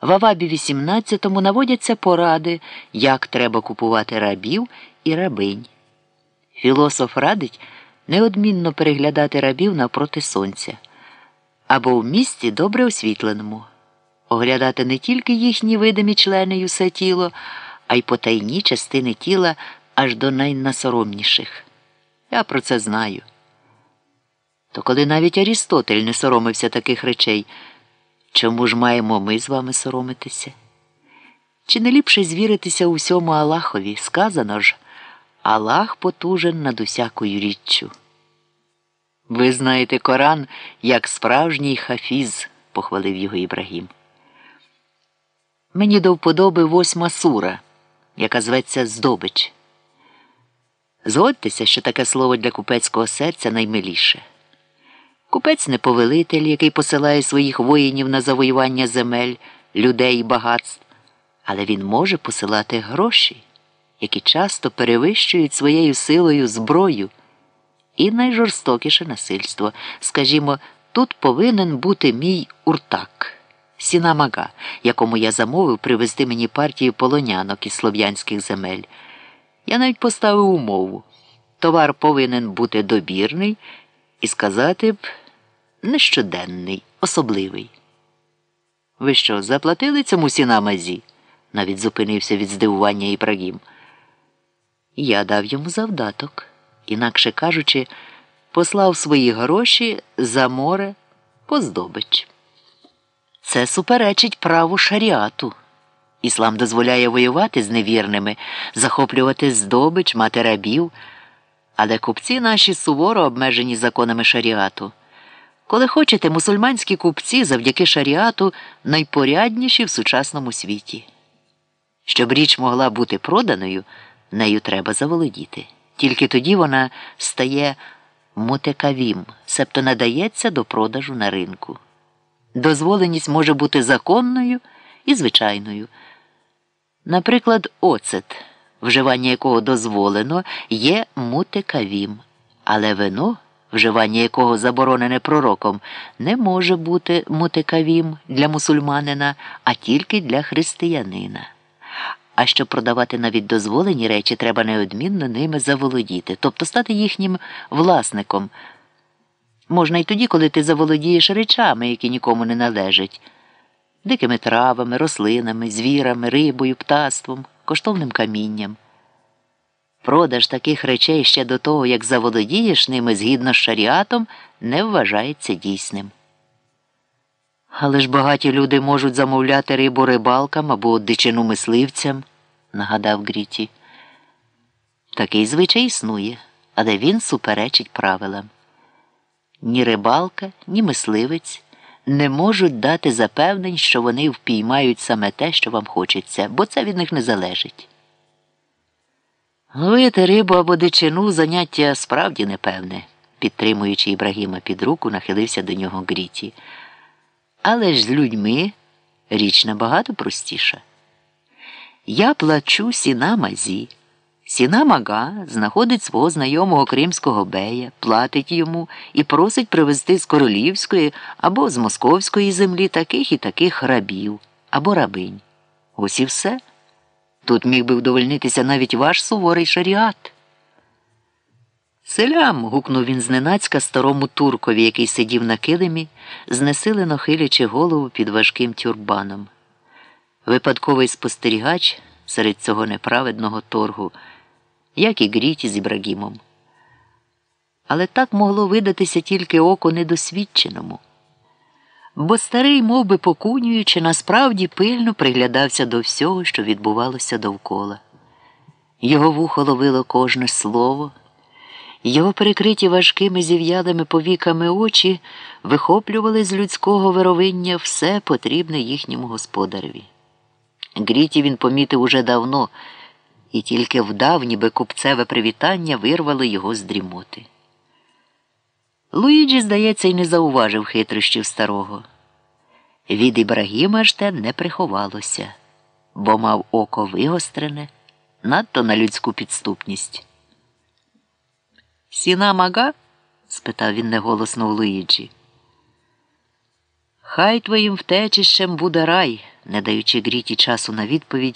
В Авабі 18 наводяться поради, як треба купувати рабів і рабинь. Філософ радить неодмінно переглядати рабів навпроти сонця або в місці добре освітленому, оглядати не тільки їхні видимі члени й усе тіло, а й потайні частини тіла аж до найнасоромніших. Я про це знаю. То коли навіть Арістотель не соромився таких речей, чому ж маємо ми з вами соромитися? Чи не ліпше звіритися усьому Аллахові? Сказано ж, Аллах потужен над усякою річчю. Ви знаєте Коран як справжній хафіз, похвалив його Ібрагім. Мені до вподоби восьма сура, яка зветься Здобич. Згодьтеся, що таке слово для купецького серця наймиліше. Купець не повелитель, який посилає своїх воїнів на завоювання земель, людей і багатств, але він може посилати гроші, які часто перевищують своєю силою зброю. І найжорстокіше насильство. Скажімо, тут повинен бути мій уртак, сінамага, якому я замовив привезти мені партію полонянок із слов'янських земель. Я навіть поставив умову. Товар повинен бути добірний і сказати б нещоденний, особливий. Ви що, заплатили цьому сінамазі? навіть зупинився від здивування Ібрагім. Я дав йому завдаток, інакше кажучи, послав свої гроші за море по здобич. Це суперечить праву шаріату. Іслам дозволяє воювати з невірними, захоплювати здобич, мати рабів, але купці наші суворо обмежені законами шаріату. Коли хочете, мусульманські купці завдяки шаріату найпорядніші в сучасному світі. Щоб річ могла бути проданою, нею треба заволодіти. Тільки тоді вона стає мутекавім, себто надається до продажу на ринку. Дозволеність може бути законною і звичайною. Наприклад, оцет, вживання якого дозволено, є мутекавім, але вино, вживання якого заборонене пророком, не може бути мутекавім для мусульманина, а тільки для християнина. А щоб продавати навіть дозволені речі, треба неодмінно ними заволодіти, тобто стати їхнім власником. Можна й тоді, коли ти заволодієш речами, які нікому не належать, дикими травами, рослинами, звірами, рибою, птаством, коштовним камінням. Продаж таких речей ще до того, як заволодієш ними згідно з шаріатом, не вважається дійсним. Але ж багаті люди можуть замовляти рибу рибалкам або дичину мисливцям, нагадав Гріті. Такий звичай існує, але він суперечить правилам. Ні рибалка, ні мисливець не можуть дати запевнень, що вони впіймають саме те, що вам хочеться, бо це від них не залежить. Ловити рибу або дичину заняття справді непевне, підтримуючи Ібрагіма під руку, нахилився до нього Гріті. Але ж з людьми річ набагато простіша. Я плачу сіна мазі. Сіна мага знаходить свого знайомого кримського бея, платить йому і просить привезти з королівської або з московської землі таких і таких рабів або рабинь. Ось і все. Тут міг би вдовольнитися навіть ваш суворий шаріат. Селям. гукнув він зненацька старому туркові, який сидів на килимі, знесилено хилячи голову під важким тюрбаном. Випадковий спостерігач серед цього неправедного торгу, як і Гріті з Ібрагімом. Але так могло видатися тільки око недосвідченому. Бо старий, мов би покунюючи, насправді пильно приглядався до всього, що відбувалося довкола. Його вухо ловило кожне слово. Його перекриті важкими зів'ялими повіками очі вихоплювали з людського вировиння все потрібне їхньому господареві. Гріті він помітив уже давно, і тільки вдав, ніби купцеве привітання вирвало його з дрімоти. Луїджі, здається, й не зауважив хитрощів старого. Від Ібрагіма ж те не приховалося, бо мав око вигострене, надто на людську підступність. Сінамага? спитав він неголосно у Луїджі. Хай твоїм втечищем буде рай, Не даючи Гріті часу на відповідь,